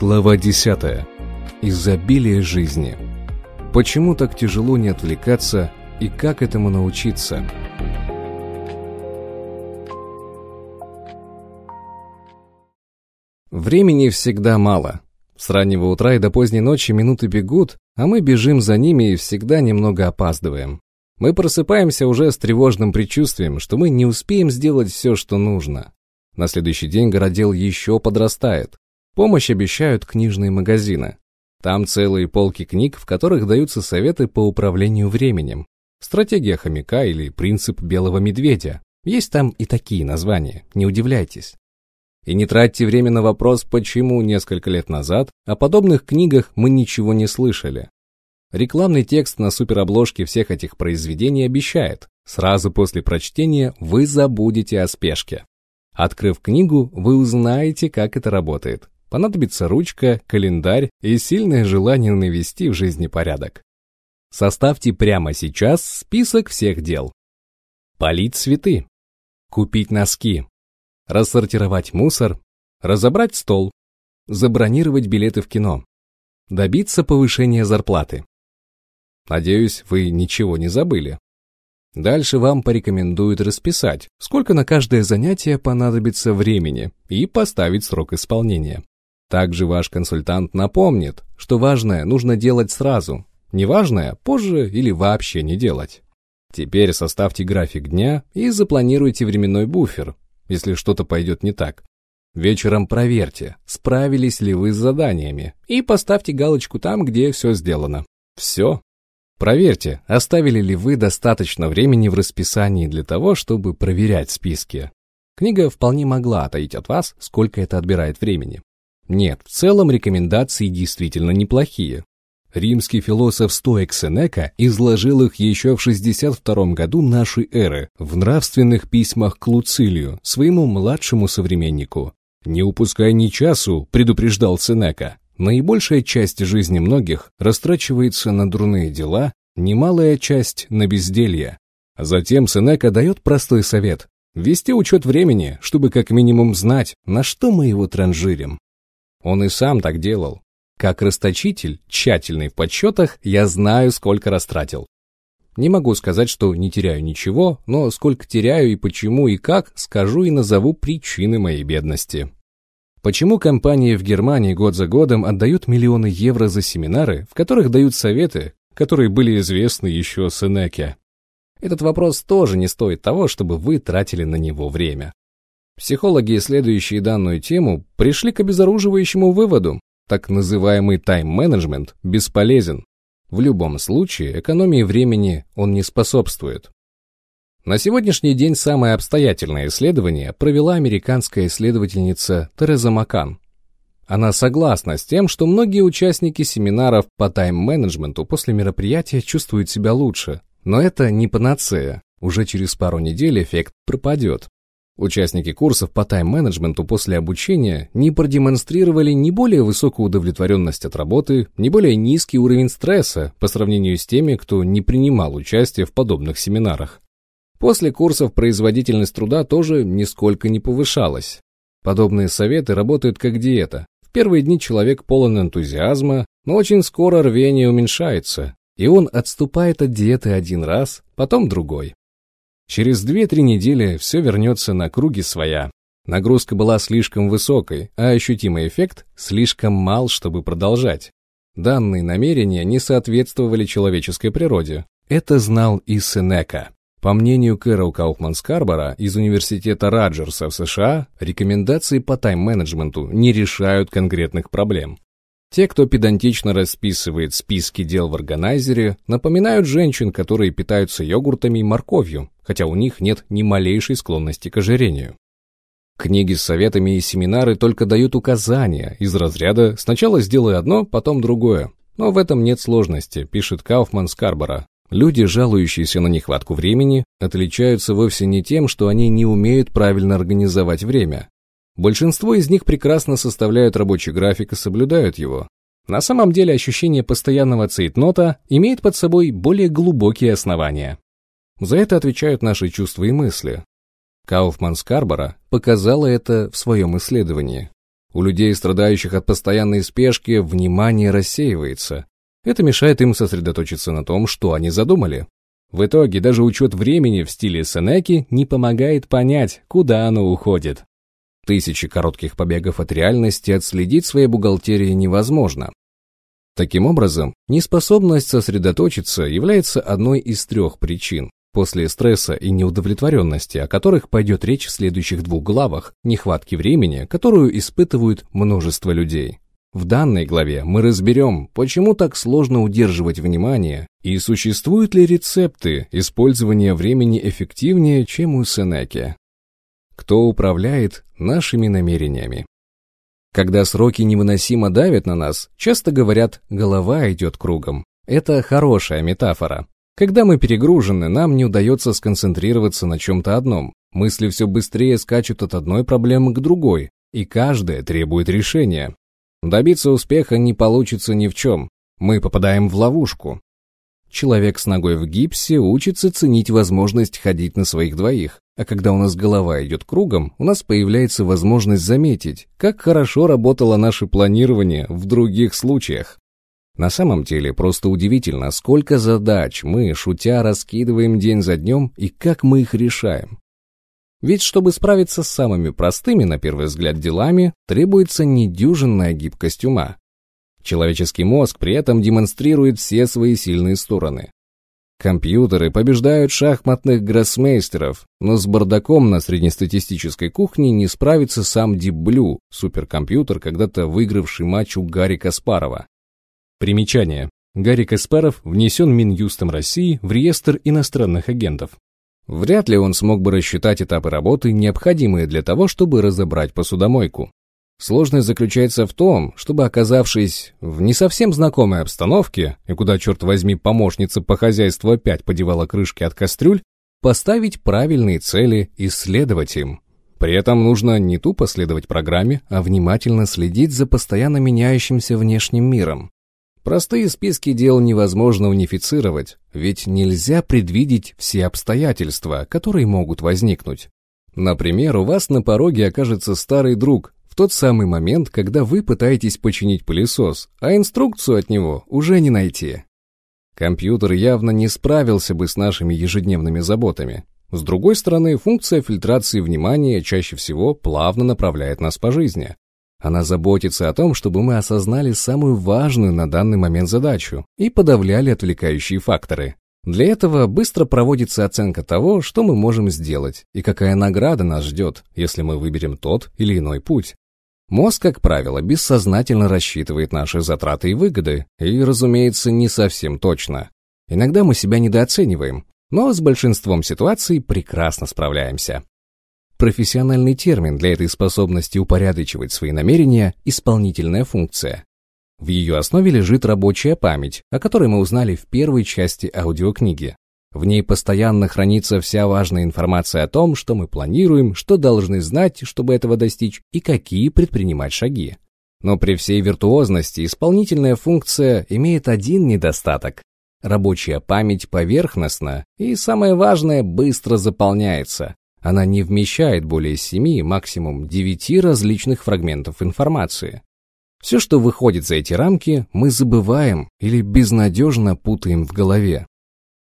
Глава 10. Изобилие жизни. Почему так тяжело не отвлекаться и как этому научиться? Времени всегда мало. С раннего утра и до поздней ночи минуты бегут, а мы бежим за ними и всегда немного опаздываем. Мы просыпаемся уже с тревожным предчувствием, что мы не успеем сделать все, что нужно. На следующий день городел еще подрастает. Помощь обещают книжные магазины. Там целые полки книг, в которых даются советы по управлению временем. Стратегия хомяка или принцип белого медведя. Есть там и такие названия, не удивляйтесь. И не тратьте время на вопрос, почему несколько лет назад о подобных книгах мы ничего не слышали. Рекламный текст на суперобложке всех этих произведений обещает, сразу после прочтения вы забудете о спешке. Открыв книгу, вы узнаете, как это работает. Понадобится ручка, календарь и сильное желание навести в жизни порядок. Составьте прямо сейчас список всех дел. Полить цветы. Купить носки. Рассортировать мусор. Разобрать стол. Забронировать билеты в кино. Добиться повышения зарплаты. Надеюсь, вы ничего не забыли. Дальше вам порекомендуют расписать, сколько на каждое занятие понадобится времени и поставить срок исполнения. Также ваш консультант напомнит, что важное нужно делать сразу, неважное позже или вообще не делать. Теперь составьте график дня и запланируйте временной буфер, если что-то пойдет не так. Вечером проверьте, справились ли вы с заданиями, и поставьте галочку там, где все сделано. Все. Проверьте, оставили ли вы достаточно времени в расписании для того, чтобы проверять списки. Книга вполне могла таить от вас, сколько это отбирает времени. Нет, в целом рекомендации действительно неплохие. Римский философ Стоик Сенека изложил их еще в 62 году нашей эры в нравственных письмах к Луцилию, своему младшему современнику. «Не упускай ни часу», — предупреждал Сенека. Наибольшая часть жизни многих растрачивается на дурные дела, немалая часть — на безделье. Затем Сенека дает простой совет — вести учет времени, чтобы как минимум знать, на что мы его транжирим. Он и сам так делал. Как расточитель, тщательный в подсчетах, я знаю, сколько растратил. Не могу сказать, что не теряю ничего, но сколько теряю и почему и как, скажу и назову причины моей бедности. Почему компании в Германии год за годом отдают миллионы евро за семинары, в которых дают советы, которые были известны еще Сенеке? Этот вопрос тоже не стоит того, чтобы вы тратили на него время. Психологи, исследующие данную тему, пришли к обезоруживающему выводу. Так называемый тайм-менеджмент бесполезен. В любом случае, экономии времени он не способствует. На сегодняшний день самое обстоятельное исследование провела американская исследовательница Тереза Макан. Она согласна с тем, что многие участники семинаров по тайм-менеджменту после мероприятия чувствуют себя лучше, но это не панацея. Уже через пару недель эффект пропадет. Участники курсов по тайм-менеджменту после обучения не продемонстрировали ни более высокую удовлетворенность от работы, ни более низкий уровень стресса по сравнению с теми, кто не принимал участие в подобных семинарах. После курсов производительность труда тоже нисколько не повышалась. Подобные советы работают как диета. В первые дни человек полон энтузиазма, но очень скоро рвение уменьшается, и он отступает от диеты один раз, потом другой. Через 2-3 недели все вернется на круги своя. Нагрузка была слишком высокой, а ощутимый эффект слишком мал, чтобы продолжать. Данные намерения не соответствовали человеческой природе. Это знал и Сенека. По мнению Кэрол Кауфман-Скарбора из Университета Раджерса в США, рекомендации по тайм-менеджменту не решают конкретных проблем. Те, кто педантично расписывает списки дел в органайзере, напоминают женщин, которые питаются йогуртами и морковью, хотя у них нет ни малейшей склонности к ожирению. Книги с советами и семинары только дают указания из разряда «сначала сделай одно, потом другое». Но в этом нет сложности, пишет Кауфман Скарбора. Люди, жалующиеся на нехватку времени, отличаются вовсе не тем, что они не умеют правильно организовать время, Большинство из них прекрасно составляют рабочий график и соблюдают его. На самом деле ощущение постоянного цейтнота имеет под собой более глубокие основания. За это отвечают наши чувства и мысли. Кауфман Скарбора показала это в своем исследовании. У людей, страдающих от постоянной спешки, внимание рассеивается. Это мешает им сосредоточиться на том, что они задумали. В итоге даже учет времени в стиле Сенеки не помогает понять, куда оно уходит. Тысячи коротких побегов от реальности отследить своей бухгалтерии невозможно. Таким образом, неспособность сосредоточиться является одной из трех причин, после стресса и неудовлетворенности, о которых пойдет речь в следующих двух главах, нехватки времени, которую испытывают множество людей. В данной главе мы разберем, почему так сложно удерживать внимание и существуют ли рецепты использования времени эффективнее, чем у Сенеки. Кто управляет нашими намерениями? Когда сроки невыносимо давят на нас, часто говорят «голова идет кругом». Это хорошая метафора. Когда мы перегружены, нам не удается сконцентрироваться на чем-то одном. Мысли все быстрее скачут от одной проблемы к другой, и каждая требует решения. Добиться успеха не получится ни в чем. Мы попадаем в ловушку. Человек с ногой в гипсе учится ценить возможность ходить на своих двоих, а когда у нас голова идет кругом, у нас появляется возможность заметить, как хорошо работало наше планирование в других случаях. На самом деле просто удивительно, сколько задач мы, шутя, раскидываем день за днем и как мы их решаем. Ведь чтобы справиться с самыми простыми, на первый взгляд, делами, требуется недюжинная гибкость ума. Человеческий мозг при этом демонстрирует все свои сильные стороны. Компьютеры побеждают шахматных гроссмейстеров, но с бардаком на среднестатистической кухне не справится сам Deep Blue, суперкомпьютер, когда-то выигравший матч у Гарри Каспарова. Примечание. Гарри Каспаров внесен Минюстом России в реестр иностранных агентов. Вряд ли он смог бы рассчитать этапы работы, необходимые для того, чтобы разобрать посудомойку. Сложность заключается в том, чтобы, оказавшись в не совсем знакомой обстановке, и куда, черт возьми, помощница по хозяйству опять подевала крышки от кастрюль, поставить правильные цели и следовать им. При этом нужно не тупо следовать программе, а внимательно следить за постоянно меняющимся внешним миром. Простые списки дел невозможно унифицировать, ведь нельзя предвидеть все обстоятельства, которые могут возникнуть. Например, у вас на пороге окажется старый друг в тот самый момент, когда вы пытаетесь починить пылесос, а инструкцию от него уже не найти. Компьютер явно не справился бы с нашими ежедневными заботами. С другой стороны, функция фильтрации внимания чаще всего плавно направляет нас по жизни. Она заботится о том, чтобы мы осознали самую важную на данный момент задачу и подавляли отвлекающие факторы. Для этого быстро проводится оценка того, что мы можем сделать и какая награда нас ждет, если мы выберем тот или иной путь. Мозг, как правило, бессознательно рассчитывает наши затраты и выгоды, и, разумеется, не совсем точно. Иногда мы себя недооцениваем, но с большинством ситуаций прекрасно справляемся. Профессиональный термин для этой способности упорядочивать свои намерения – исполнительная функция. В ее основе лежит рабочая память, о которой мы узнали в первой части аудиокниги. В ней постоянно хранится вся важная информация о том, что мы планируем, что должны знать, чтобы этого достичь, и какие предпринимать шаги. Но при всей виртуозности исполнительная функция имеет один недостаток. Рабочая память поверхностна и, самое важное, быстро заполняется, она не вмещает более семи, максимум девяти различных фрагментов информации. Все, что выходит за эти рамки, мы забываем или безнадежно путаем в голове.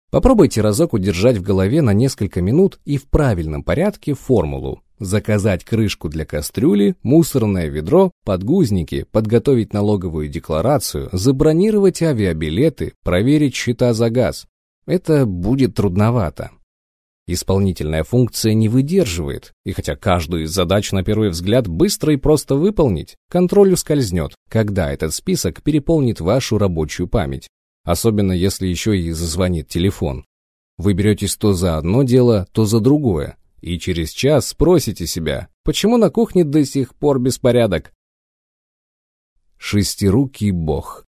Попробуйте разок удержать в голове на несколько минут и в правильном порядке формулу. Заказать крышку для кастрюли, мусорное ведро, подгузники, подготовить налоговую декларацию, забронировать авиабилеты, проверить счета за газ. Это будет трудновато. Исполнительная функция не выдерживает, и хотя каждую из задач на первый взгляд быстро и просто выполнить, контроль ускользнет, когда этот список переполнит вашу рабочую память, особенно если еще и зазвонит телефон. Вы беретесь то за одно дело, то за другое, и через час спросите себя, почему на кухне до сих пор беспорядок? Шестирукий бог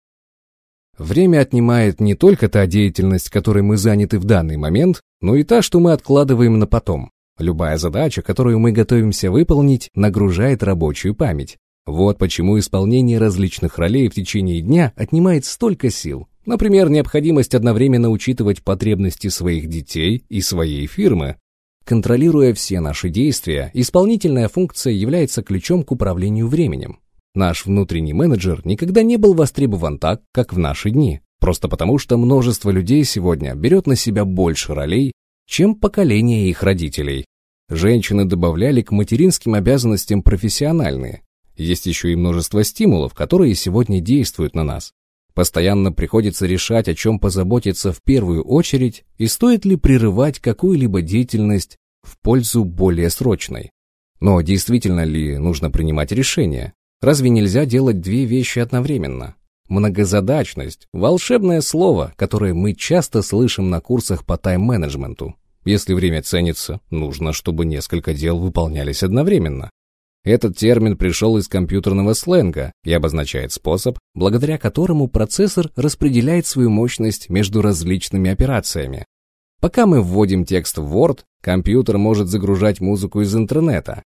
Время отнимает не только та деятельность, которой мы заняты в данный момент, но и та, что мы откладываем на потом. Любая задача, которую мы готовимся выполнить, нагружает рабочую память. Вот почему исполнение различных ролей в течение дня отнимает столько сил. Например, необходимость одновременно учитывать потребности своих детей и своей фирмы. Контролируя все наши действия, исполнительная функция является ключом к управлению временем. Наш внутренний менеджер никогда не был востребован так, как в наши дни, просто потому что множество людей сегодня берет на себя больше ролей, чем поколение их родителей. Женщины добавляли к материнским обязанностям профессиональные. Есть еще и множество стимулов, которые сегодня действуют на нас. Постоянно приходится решать, о чем позаботиться в первую очередь и стоит ли прерывать какую-либо деятельность в пользу более срочной. Но действительно ли нужно принимать решение? Разве нельзя делать две вещи одновременно? Многозадачность – волшебное слово, которое мы часто слышим на курсах по тайм-менеджменту. Если время ценится, нужно, чтобы несколько дел выполнялись одновременно. Этот термин пришел из компьютерного сленга и обозначает способ, благодаря которому процессор распределяет свою мощность между различными операциями. Пока мы вводим текст в Word, компьютер может загружать музыку из интернета.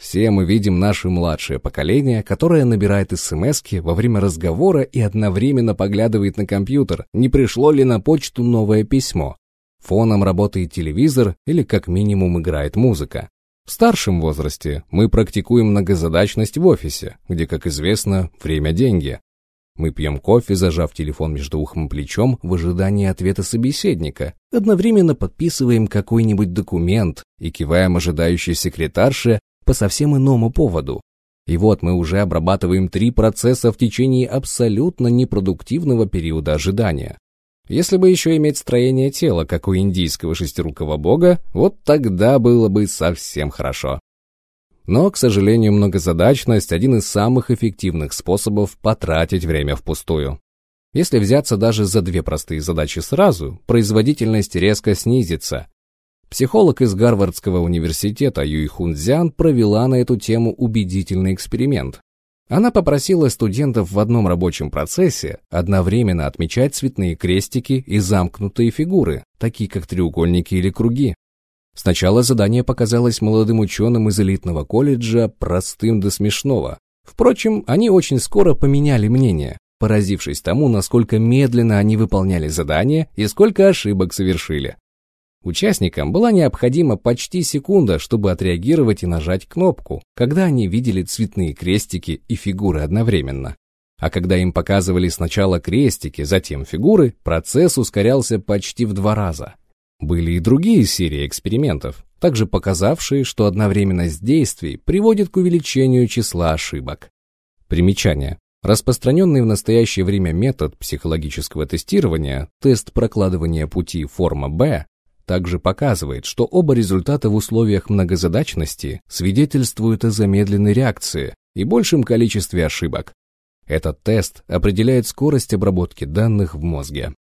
Все мы видим наше младшее поколение, которое набирает смс во время разговора и одновременно поглядывает на компьютер, не пришло ли на почту новое письмо. Фоном работает телевизор или как минимум играет музыка. В старшем возрасте мы практикуем многозадачность в офисе, где, как известно, время – деньги. Мы пьем кофе, зажав телефон между ухом и плечом в ожидании ответа собеседника, одновременно подписываем какой-нибудь документ и киваем ожидающей секретарше по совсем иному поводу. И вот мы уже обрабатываем три процесса в течение абсолютно непродуктивного периода ожидания. Если бы еще иметь строение тела, как у индийского шестирукого бога, вот тогда было бы совсем хорошо. Но, к сожалению, многозадачность – один из самых эффективных способов потратить время впустую. Если взяться даже за две простые задачи сразу, производительность резко снизится. Психолог из Гарвардского университета Юй Хун Цзян провела на эту тему убедительный эксперимент. Она попросила студентов в одном рабочем процессе одновременно отмечать цветные крестики и замкнутые фигуры, такие как треугольники или круги. Сначала задание показалось молодым ученым из элитного колледжа простым до смешного. Впрочем, они очень скоро поменяли мнение, поразившись тому, насколько медленно они выполняли задание и сколько ошибок совершили. Участникам была необходима почти секунда, чтобы отреагировать и нажать кнопку, когда они видели цветные крестики и фигуры одновременно. А когда им показывали сначала крестики, затем фигуры, процесс ускорялся почти в два раза. Были и другие серии экспериментов, также показавшие, что одновременность действий приводит к увеличению числа ошибок. Примечание. Распространенный в настоящее время метод психологического тестирования, тест прокладывания пути форма Б, также показывает, что оба результата в условиях многозадачности свидетельствуют о замедленной реакции и большем количестве ошибок. Этот тест определяет скорость обработки данных в мозге.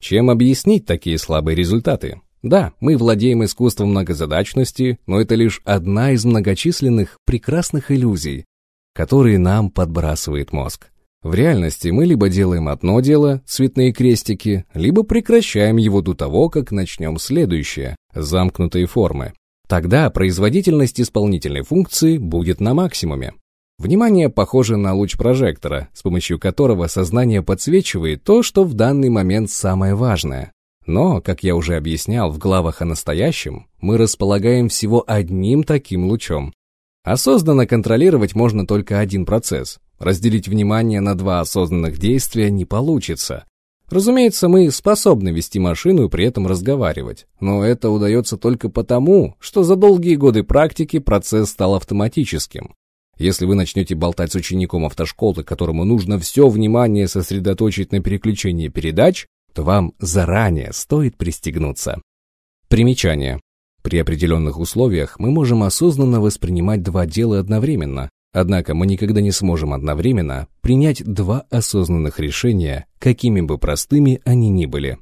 Чем объяснить такие слабые результаты? Да, мы владеем искусством многозадачности, но это лишь одна из многочисленных прекрасных иллюзий, которые нам подбрасывает мозг. В реальности мы либо делаем одно дело, цветные крестики, либо прекращаем его до того, как начнем следующее, замкнутые формы. Тогда производительность исполнительной функции будет на максимуме. Внимание похоже на луч прожектора, с помощью которого сознание подсвечивает то, что в данный момент самое важное. Но, как я уже объяснял в главах о настоящем, мы располагаем всего одним таким лучом. Осознанно контролировать можно только один процесс, Разделить внимание на два осознанных действия не получится. Разумеется, мы способны вести машину и при этом разговаривать, но это удается только потому, что за долгие годы практики процесс стал автоматическим. Если вы начнете болтать с учеником автошколы, которому нужно все внимание сосредоточить на переключении передач, то вам заранее стоит пристегнуться. Примечание. При определенных условиях мы можем осознанно воспринимать два дела одновременно, Однако мы никогда не сможем одновременно принять два осознанных решения, какими бы простыми они ни были.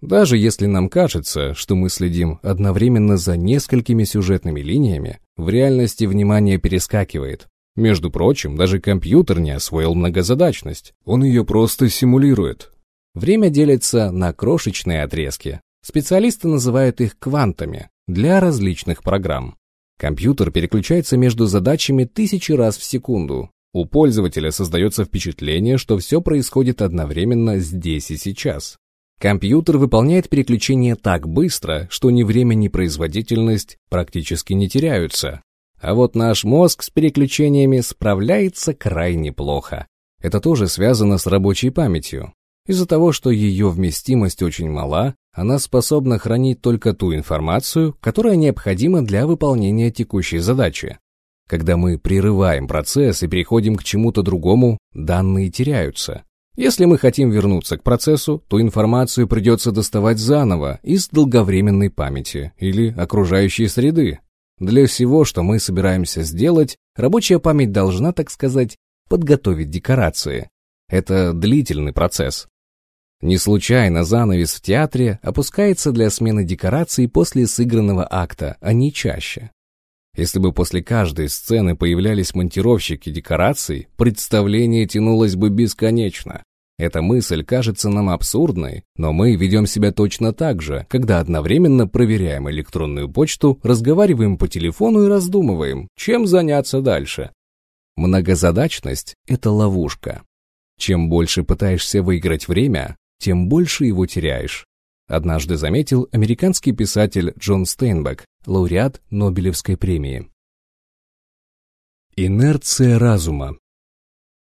Даже если нам кажется, что мы следим одновременно за несколькими сюжетными линиями, в реальности внимание перескакивает. Между прочим, даже компьютер не освоил многозадачность, он ее просто симулирует. Время делится на крошечные отрезки. Специалисты называют их квантами для различных программ. Компьютер переключается между задачами тысячи раз в секунду. У пользователя создается впечатление, что все происходит одновременно здесь и сейчас. Компьютер выполняет переключение так быстро, что ни время, ни производительность практически не теряются. А вот наш мозг с переключениями справляется крайне плохо. Это тоже связано с рабочей памятью. Из-за того, что ее вместимость очень мала, она способна хранить только ту информацию, которая необходима для выполнения текущей задачи. Когда мы прерываем процесс и переходим к чему-то другому, данные теряются. Если мы хотим вернуться к процессу, то информацию придется доставать заново из долговременной памяти или окружающей среды. Для всего, что мы собираемся сделать, рабочая память должна, так сказать, подготовить декорации. Это длительный процесс. Не случайно занавес в театре опускается для смены декораций после сыгранного акта, а не чаще. Если бы после каждой сцены появлялись монтировщики декораций, представление тянулось бы бесконечно. Эта мысль кажется нам абсурдной, но мы ведем себя точно так же, когда одновременно проверяем электронную почту, разговариваем по телефону и раздумываем, чем заняться дальше. Многозадачность – это ловушка. Чем больше пытаешься выиграть время, тем больше его теряешь. Однажды заметил американский писатель Джон Стейнбек, лауреат Нобелевской премии. Инерция разума.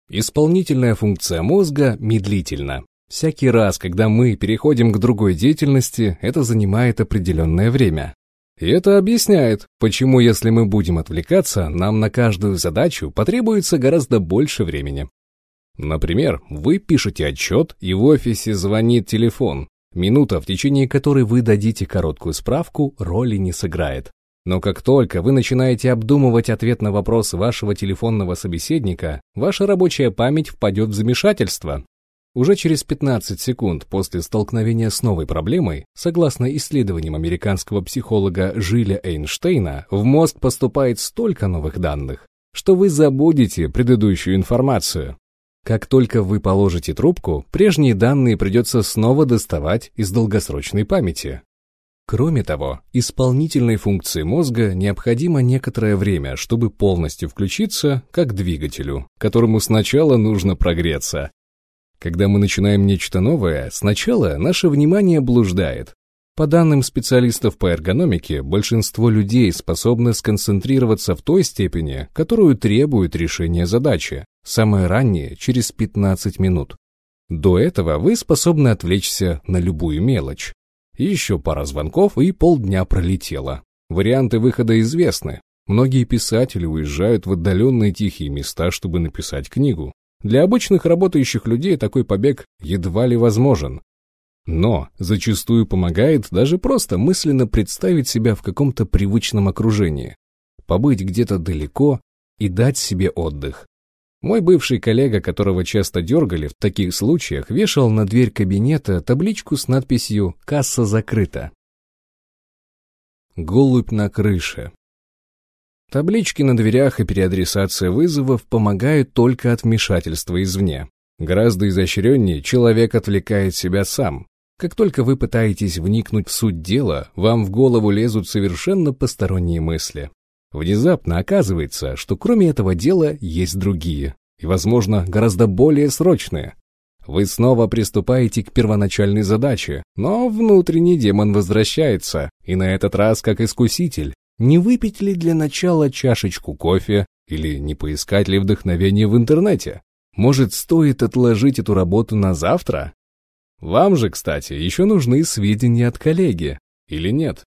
Исполнительная функция мозга медлительна. Всякий раз, когда мы переходим к другой деятельности, это занимает определенное время. И это объясняет, почему если мы будем отвлекаться, нам на каждую задачу потребуется гораздо больше времени. Например, вы пишете отчет, и в офисе звонит телефон, Минута, в течение которой вы дадите короткую справку, роли не сыграет. Но как только вы начинаете обдумывать ответ на вопрос вашего телефонного собеседника, ваша рабочая память впадет в замешательство. Уже через 15 секунд после столкновения с новой проблемой, согласно исследованиям американского психолога Жиля Эйнштейна, в мозг поступает столько новых данных, что вы забудете предыдущую информацию. Как только вы положите трубку, прежние данные придется снова доставать из долгосрочной памяти. Кроме того, исполнительной функции мозга необходимо некоторое время, чтобы полностью включиться, как двигателю, которому сначала нужно прогреться. Когда мы начинаем нечто новое, сначала наше внимание блуждает, по данным специалистов по эргономике, большинство людей способны сконцентрироваться в той степени, которую требует решение задачи, самое раннее – через 15 минут. До этого вы способны отвлечься на любую мелочь. Еще пара звонков и полдня пролетело. Варианты выхода известны. Многие писатели уезжают в отдаленные тихие места, чтобы написать книгу. Для обычных работающих людей такой побег едва ли возможен, но зачастую помогает даже просто мысленно представить себя в каком-то привычном окружении, побыть где-то далеко и дать себе отдых. Мой бывший коллега, которого часто дергали в таких случаях, вешал на дверь кабинета табличку с надписью «Касса закрыта». Голубь на крыше. Таблички на дверях и переадресация вызовов помогают только от вмешательства извне. Гораздо изощреннее человек отвлекает себя сам, как только вы пытаетесь вникнуть в суть дела, вам в голову лезут совершенно посторонние мысли. Внезапно оказывается, что кроме этого дела есть другие, и, возможно, гораздо более срочные. Вы снова приступаете к первоначальной задаче, но внутренний демон возвращается, и на этот раз как искуситель. Не выпить ли для начала чашечку кофе или не поискать ли вдохновение в интернете? Может, стоит отложить эту работу на завтра? Вам же, кстати, еще нужны сведения от коллеги, или нет?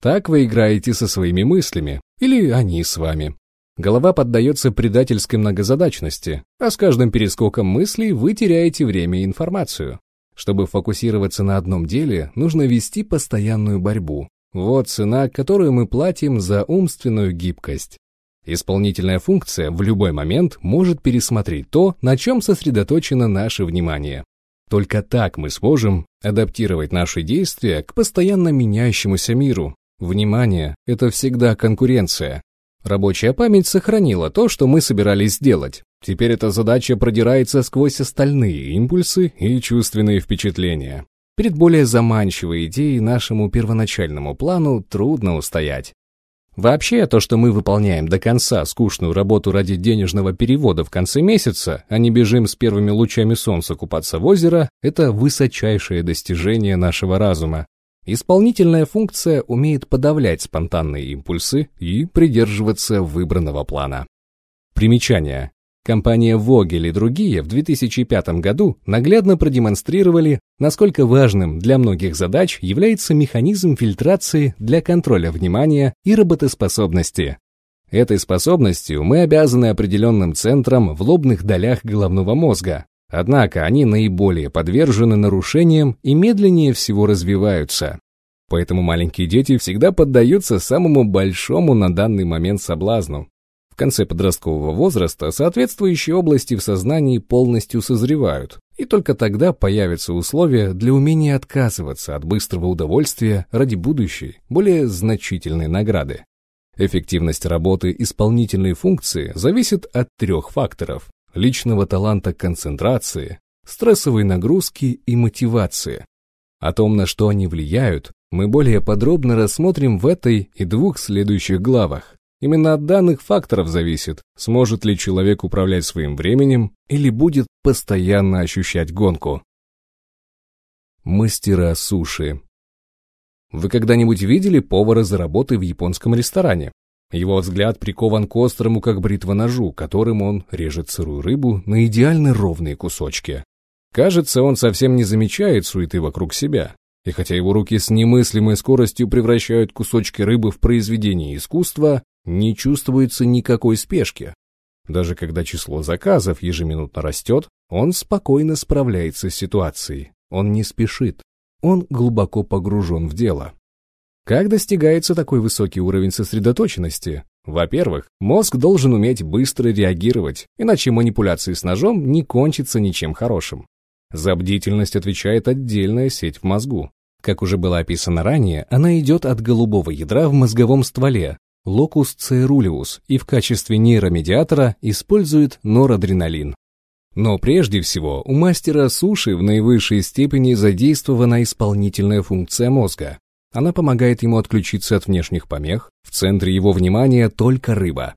Так вы играете со своими мыслями, или они с вами. Голова поддается предательской многозадачности, а с каждым перескоком мыслей вы теряете время и информацию. Чтобы фокусироваться на одном деле, нужно вести постоянную борьбу. Вот цена, которую мы платим за умственную гибкость. Исполнительная функция в любой момент может пересмотреть то, на чем сосредоточено наше внимание. Только так мы сможем адаптировать наши действия к постоянно меняющемуся миру. Внимание – это всегда конкуренция. Рабочая память сохранила то, что мы собирались сделать. Теперь эта задача продирается сквозь остальные импульсы и чувственные впечатления. Перед более заманчивой идеей нашему первоначальному плану трудно устоять. Вообще, то, что мы выполняем до конца скучную работу ради денежного перевода в конце месяца, а не бежим с первыми лучами солнца купаться в озеро, это высочайшее достижение нашего разума. Исполнительная функция умеет подавлять спонтанные импульсы и придерживаться выбранного плана. Примечание. Компания Vogel и другие в 2005 году наглядно продемонстрировали, насколько важным для многих задач является механизм фильтрации для контроля внимания и работоспособности. Этой способностью мы обязаны определенным центрам в лобных долях головного мозга, Однако они наиболее подвержены нарушениям и медленнее всего развиваются. Поэтому маленькие дети всегда поддаются самому большому на данный момент соблазну. В конце подросткового возраста соответствующие области в сознании полностью созревают, и только тогда появятся условия для умения отказываться от быстрого удовольствия ради будущей, более значительной награды. Эффективность работы исполнительной функции зависит от трех факторов личного таланта концентрации, стрессовой нагрузки и мотивации. О том, на что они влияют, мы более подробно рассмотрим в этой и двух следующих главах. Именно от данных факторов зависит, сможет ли человек управлять своим временем или будет постоянно ощущать гонку. Мастера суши Вы когда-нибудь видели повара за работой в японском ресторане? Его взгляд прикован к острому, как бритва ножу, которым он режет сырую рыбу на идеально ровные кусочки. Кажется, он совсем не замечает суеты вокруг себя. И хотя его руки с немыслимой скоростью превращают кусочки рыбы в произведение искусства, не чувствуется никакой спешки. Даже когда число заказов ежеминутно растет, он спокойно справляется с ситуацией. Он не спешит. Он глубоко погружен в дело. Как достигается такой высокий уровень сосредоточенности? Во-первых, мозг должен уметь быстро реагировать, иначе манипуляции с ножом не кончатся ничем хорошим. За бдительность отвечает отдельная сеть в мозгу. Как уже было описано ранее, она идет от голубого ядра в мозговом стволе, локус церулиус, и в качестве нейромедиатора использует норадреналин. Но прежде всего у мастера суши в наивысшей степени задействована исполнительная функция мозга. Она помогает ему отключиться от внешних помех, в центре его внимания только рыба.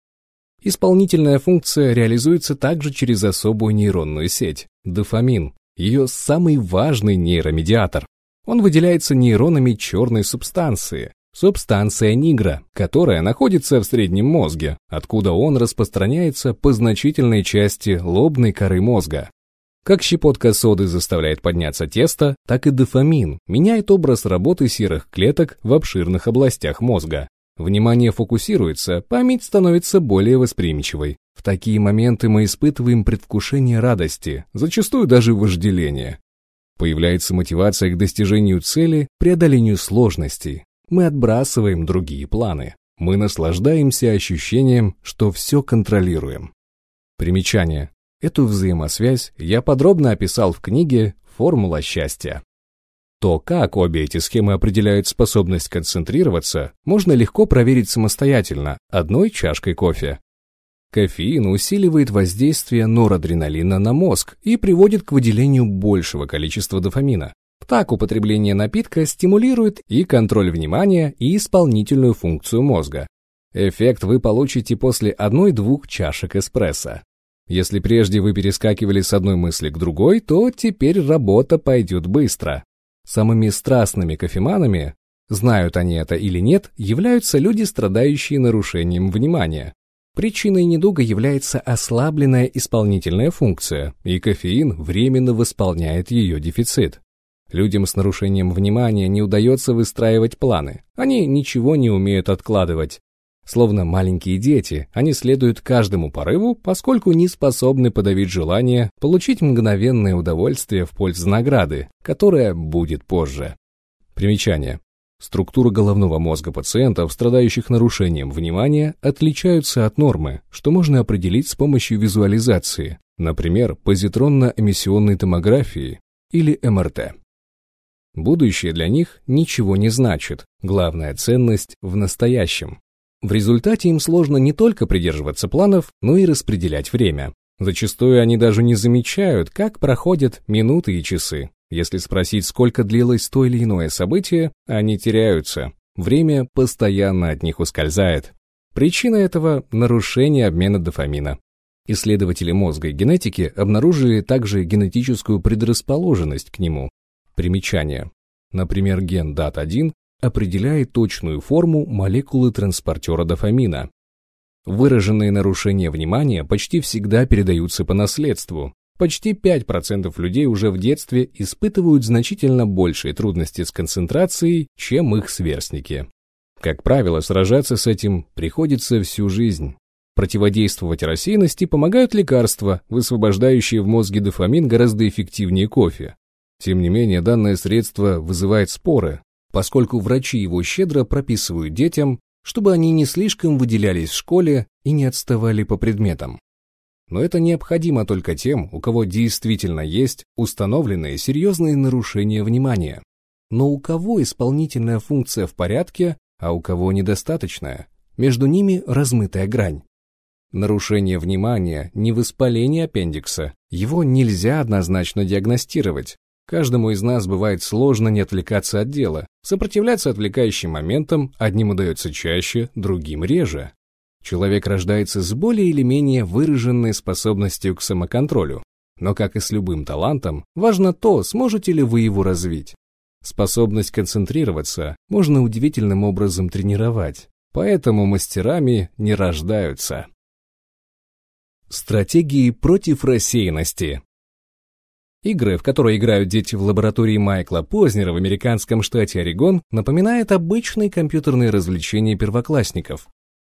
Исполнительная функция реализуется также через особую нейронную сеть – дофамин, ее самый важный нейромедиатор. Он выделяется нейронами черной субстанции, субстанция нигра, которая находится в среднем мозге, откуда он распространяется по значительной части лобной коры мозга. Как щепотка соды заставляет подняться тесто, так и дофамин меняет образ работы серых клеток в обширных областях мозга. Внимание фокусируется, память становится более восприимчивой. В такие моменты мы испытываем предвкушение радости, зачастую даже вожделение. Появляется мотивация к достижению цели, преодолению сложностей. Мы отбрасываем другие планы. Мы наслаждаемся ощущением, что все контролируем. Примечание. Эту взаимосвязь я подробно описал в книге «Формула счастья». То, как обе эти схемы определяют способность концентрироваться, можно легко проверить самостоятельно, одной чашкой кофе. Кофеин усиливает воздействие норадреналина на мозг и приводит к выделению большего количества дофамина. Так употребление напитка стимулирует и контроль внимания, и исполнительную функцию мозга. Эффект вы получите после одной-двух чашек эспрессо. Если прежде вы перескакивали с одной мысли к другой, то теперь работа пойдет быстро. Самыми страстными кофеманами, знают они это или нет, являются люди, страдающие нарушением внимания. Причиной недуга является ослабленная исполнительная функция, и кофеин временно восполняет ее дефицит. Людям с нарушением внимания не удается выстраивать планы, они ничего не умеют откладывать, Словно маленькие дети, они следуют каждому порыву, поскольку не способны подавить желание получить мгновенное удовольствие в пользу награды, которая будет позже. Примечание. Структура головного мозга пациентов, страдающих нарушением внимания, отличаются от нормы, что можно определить с помощью визуализации, например, позитронно-эмиссионной томографии или МРТ. Будущее для них ничего не значит, главная ценность в настоящем. В результате им сложно не только придерживаться планов, но и распределять время. Зачастую они даже не замечают, как проходят минуты и часы. Если спросить, сколько длилось то или иное событие, они теряются. Время постоянно от них ускользает. Причина этого – нарушение обмена дофамина. Исследователи мозга и генетики обнаружили также генетическую предрасположенность к нему. Примечание. например, ген DAT1, определяет точную форму молекулы транспортера дофамина. Выраженные нарушения внимания почти всегда передаются по наследству. Почти 5% людей уже в детстве испытывают значительно большие трудности с концентрацией, чем их сверстники. Как правило, сражаться с этим приходится всю жизнь. Противодействовать рассеянности помогают лекарства, высвобождающие в мозге дофамин гораздо эффективнее кофе. Тем не менее, данное средство вызывает споры, поскольку врачи его щедро прописывают детям, чтобы они не слишком выделялись в школе и не отставали по предметам. Но это необходимо только тем, у кого действительно есть установленные серьезные нарушения внимания. Но у кого исполнительная функция в порядке, а у кого недостаточная? Между ними размытая грань. Нарушение внимания не воспаление аппендикса. Его нельзя однозначно диагностировать. Каждому из нас бывает сложно не отвлекаться от дела. Сопротивляться отвлекающим моментам одним удается чаще, другим реже. Человек рождается с более или менее выраженной способностью к самоконтролю. Но, как и с любым талантом, важно то, сможете ли вы его развить. Способность концентрироваться можно удивительным образом тренировать, поэтому мастерами не рождаются. Стратегии против рассеянности. Игры, в которые играют дети в лаборатории Майкла Познера в американском штате Орегон, напоминают обычные компьютерные развлечения первоклассников.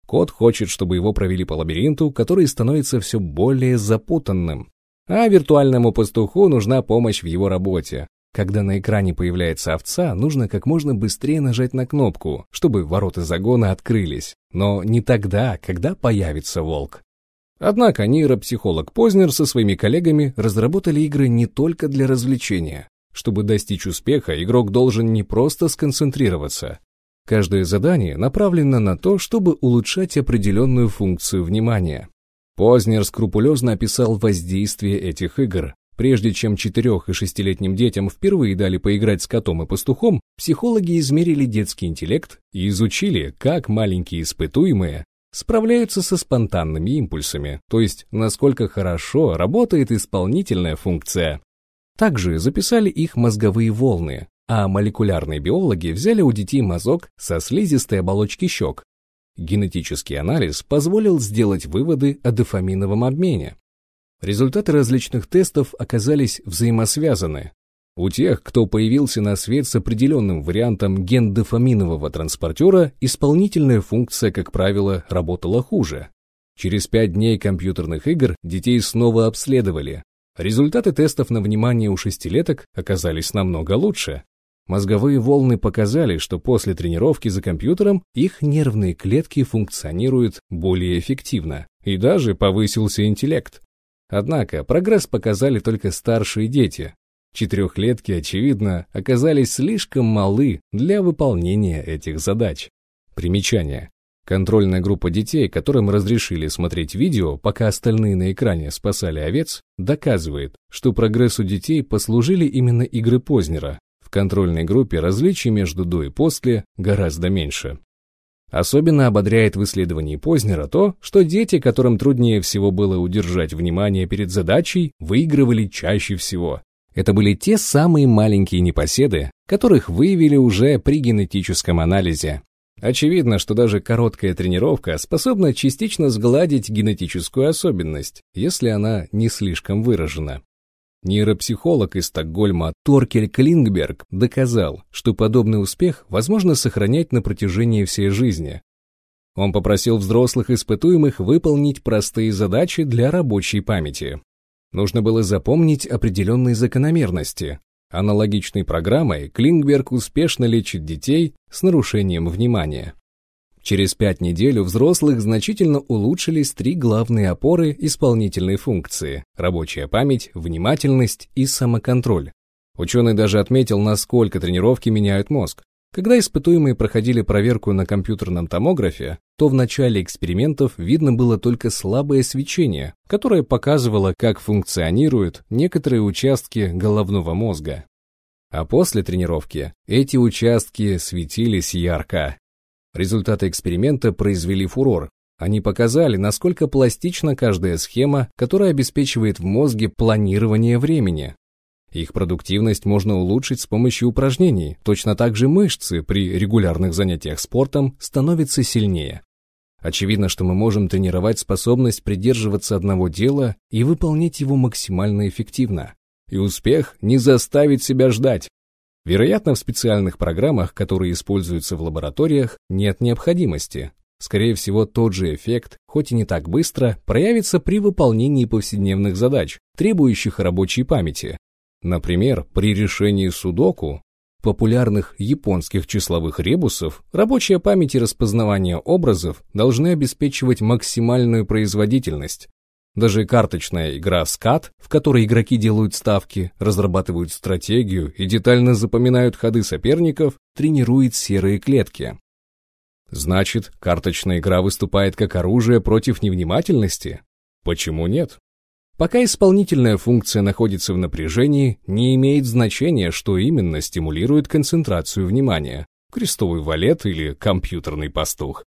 Кот хочет, чтобы его провели по лабиринту, который становится все более запутанным. А виртуальному пастуху нужна помощь в его работе. Когда на экране появляется овца, нужно как можно быстрее нажать на кнопку, чтобы ворота загона открылись. Но не тогда, когда появится волк. Однако нейропсихолог Познер со своими коллегами разработали игры не только для развлечения. Чтобы достичь успеха, игрок должен не просто сконцентрироваться. Каждое задание направлено на то, чтобы улучшать определенную функцию внимания. Познер скрупулезно описал воздействие этих игр. Прежде чем четырех- и шестилетним детям впервые дали поиграть с котом и пастухом, психологи измерили детский интеллект и изучили, как маленькие испытуемые справляются со спонтанными импульсами, то есть насколько хорошо работает исполнительная функция. Также записали их мозговые волны, а молекулярные биологи взяли у детей мазок со слизистой оболочки щек. Генетический анализ позволил сделать выводы о дофаминовом обмене. Результаты различных тестов оказались взаимосвязаны, у тех, кто появился на свет с определенным вариантом ген-дофаминового транспортера, исполнительная функция, как правило, работала хуже. Через пять дней компьютерных игр детей снова обследовали. Результаты тестов на внимание у шестилеток оказались намного лучше. Мозговые волны показали, что после тренировки за компьютером их нервные клетки функционируют более эффективно, и даже повысился интеллект. Однако прогресс показали только старшие дети, Четырехлетки, очевидно, оказались слишком малы для выполнения этих задач. Примечание. Контрольная группа детей, которым разрешили смотреть видео, пока остальные на экране спасали овец, доказывает, что прогрессу детей послужили именно игры Познера. В контрольной группе различий между до и после гораздо меньше. Особенно ободряет в исследовании Познера то, что дети, которым труднее всего было удержать внимание перед задачей, выигрывали чаще всего. Это были те самые маленькие непоседы, которых выявили уже при генетическом анализе. Очевидно, что даже короткая тренировка способна частично сгладить генетическую особенность, если она не слишком выражена. Нейропсихолог из Стокгольма Торкель Клингберг доказал, что подобный успех возможно сохранять на протяжении всей жизни. Он попросил взрослых испытуемых выполнить простые задачи для рабочей памяти. Нужно было запомнить определенные закономерности. Аналогичной программой Клингберг успешно лечит детей с нарушением внимания. Через пять недель у взрослых значительно улучшились три главные опоры исполнительной функции – рабочая память, внимательность и самоконтроль. Ученый даже отметил, насколько тренировки меняют мозг. Когда испытуемые проходили проверку на компьютерном томографе, то в начале экспериментов видно было только слабое свечение, которое показывало, как функционируют некоторые участки головного мозга. А после тренировки эти участки светились ярко. Результаты эксперимента произвели фурор. Они показали, насколько пластична каждая схема, которая обеспечивает в мозге планирование времени. Их продуктивность можно улучшить с помощью упражнений, точно так же мышцы при регулярных занятиях спортом становятся сильнее. Очевидно, что мы можем тренировать способность придерживаться одного дела и выполнять его максимально эффективно. И успех не заставит себя ждать. Вероятно, в специальных программах, которые используются в лабораториях, нет необходимости. Скорее всего, тот же эффект, хоть и не так быстро, проявится при выполнении повседневных задач, требующих рабочей памяти, Например, при решении судоку, популярных японских числовых ребусов, рабочая память и распознавание образов должны обеспечивать максимальную производительность. Даже карточная игра скат, в которой игроки делают ставки, разрабатывают стратегию и детально запоминают ходы соперников, тренирует серые клетки. Значит, карточная игра выступает как оружие против невнимательности? Почему нет? Пока исполнительная функция находится в напряжении, не имеет значения, что именно стимулирует концентрацию внимания – крестовый валет или компьютерный пастух.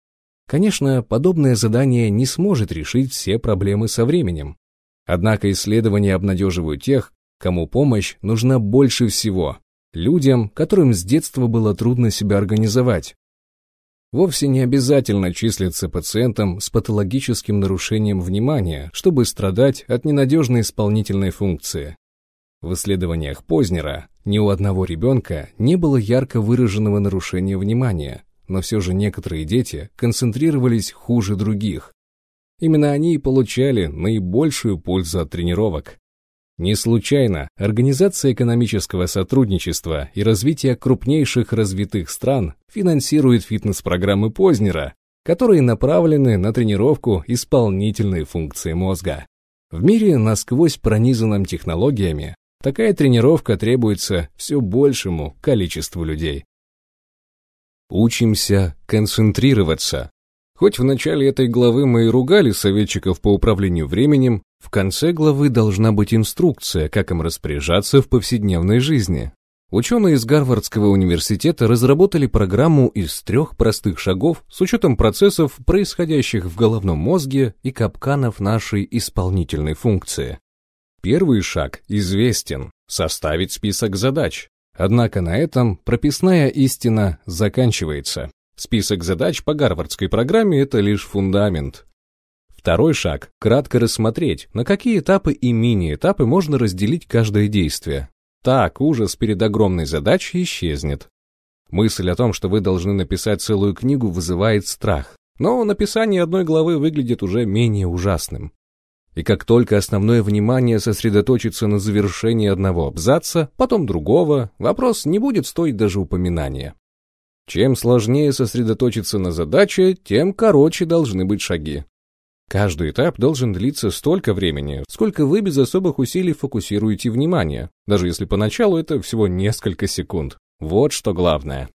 Конечно, подобное задание не сможет решить все проблемы со временем. Однако исследования обнадеживают тех, кому помощь нужна больше всего – людям, которым с детства было трудно себя организовать, Вовсе не обязательно числиться пациентом с патологическим нарушением внимания, чтобы страдать от ненадежной исполнительной функции. В исследованиях Познера ни у одного ребенка не было ярко выраженного нарушения внимания, но все же некоторые дети концентрировались хуже других. Именно они и получали наибольшую пользу от тренировок. Не случайно Организация экономического сотрудничества и развития крупнейших развитых стран финансирует фитнес-программы Познера, которые направлены на тренировку исполнительной функции мозга. В мире, насквозь пронизанном технологиями, такая тренировка требуется все большему количеству людей. Учимся концентрироваться. Хоть в начале этой главы мы и ругали советчиков по управлению временем, в конце главы должна быть инструкция, как им распоряжаться в повседневной жизни. Ученые из Гарвардского университета разработали программу из трех простых шагов с учетом процессов, происходящих в головном мозге и капканов нашей исполнительной функции. Первый шаг известен – составить список задач. Однако на этом прописная истина заканчивается. Список задач по гарвардской программе – это лишь фундамент. Второй шаг – кратко рассмотреть, на какие этапы и мини-этапы можно разделить каждое действие. Так ужас перед огромной задачей исчезнет. Мысль о том, что вы должны написать целую книгу, вызывает страх. Но написание одной главы выглядит уже менее ужасным. И как только основное внимание сосредоточится на завершении одного абзаца, потом другого, вопрос не будет стоить даже упоминания. Чем сложнее сосредоточиться на задаче, тем короче должны быть шаги. Каждый этап должен длиться столько времени, сколько вы без особых усилий фокусируете внимание, даже если поначалу это всего несколько секунд. Вот что главное.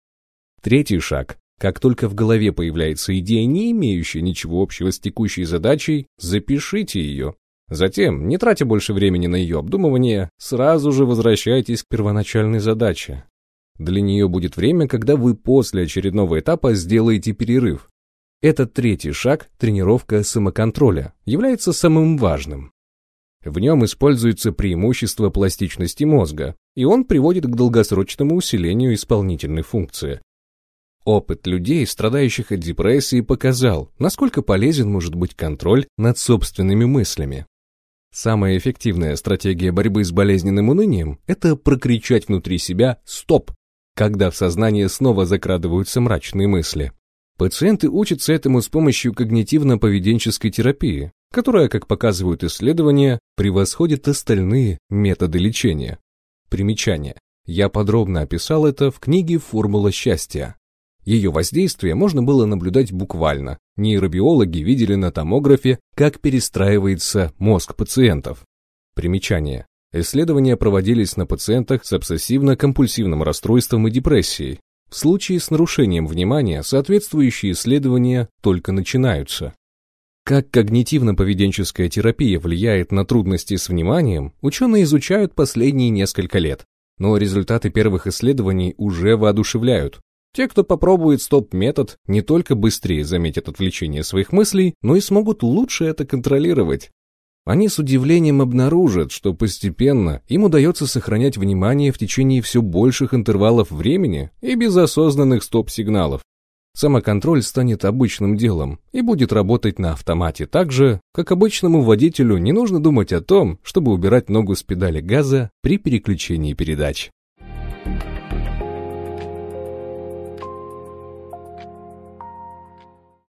Третий шаг. Как только в голове появляется идея, не имеющая ничего общего с текущей задачей, запишите ее. Затем, не тратя больше времени на ее обдумывание, сразу же возвращайтесь к первоначальной задаче. Для нее будет время, когда вы после очередного этапа сделаете перерыв, этот третий шаг, тренировка самоконтроля, является самым важным. В нем используется преимущество пластичности мозга, и он приводит к долгосрочному усилению исполнительной функции. Опыт людей, страдающих от депрессии, показал, насколько полезен может быть контроль над собственными мыслями. Самая эффективная стратегия борьбы с болезненным унынием – это прокричать внутри себя «стоп», когда в сознание снова закрадываются мрачные мысли. Пациенты учатся этому с помощью когнитивно-поведенческой терапии, которая, как показывают исследования, превосходит остальные методы лечения. Примечание. Я подробно описал это в книге «Формула счастья». Ее воздействие можно было наблюдать буквально. Нейробиологи видели на томографе, как перестраивается мозг пациентов. Примечание. Исследования проводились на пациентах с обсессивно-компульсивным расстройством и депрессией, в случае с нарушением внимания соответствующие исследования только начинаются. Как когнитивно-поведенческая терапия влияет на трудности с вниманием, ученые изучают последние несколько лет, но результаты первых исследований уже воодушевляют. Те, кто попробует стоп-метод, не только быстрее заметят отвлечение своих мыслей, но и смогут лучше это контролировать. Они с удивлением обнаружат, что постепенно им удается сохранять внимание в течение все больших интервалов времени и без осознанных стоп-сигналов. Самоконтроль станет обычным делом и будет работать на автомате так же, как обычному водителю не нужно думать о том, чтобы убирать ногу с педали газа при переключении передач. Thank you